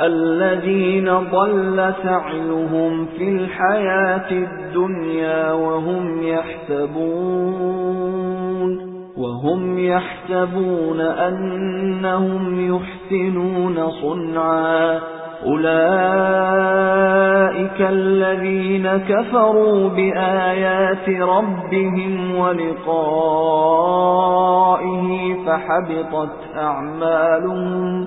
الذين ضل سعيهم في الحياة الدنيا وهم يحسبون وهم يحسبون أنهم يحسنون صنعا. أولئك الذين كفروا بآيات ربهم ولقائه فحبطت أعمالهم.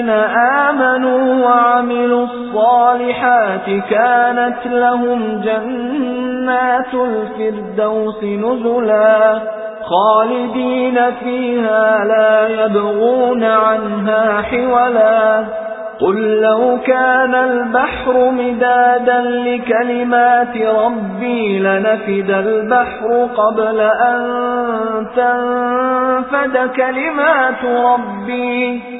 الذين آمنوا وعملوا الصالحات كانت لهم جنات الفردوس نزلا خالدين فيها لا يبغون عنها حولا قل لو كان البحر مدادا لكلمات ربي لنفد البحر قبل أن تنفد كلمات ربي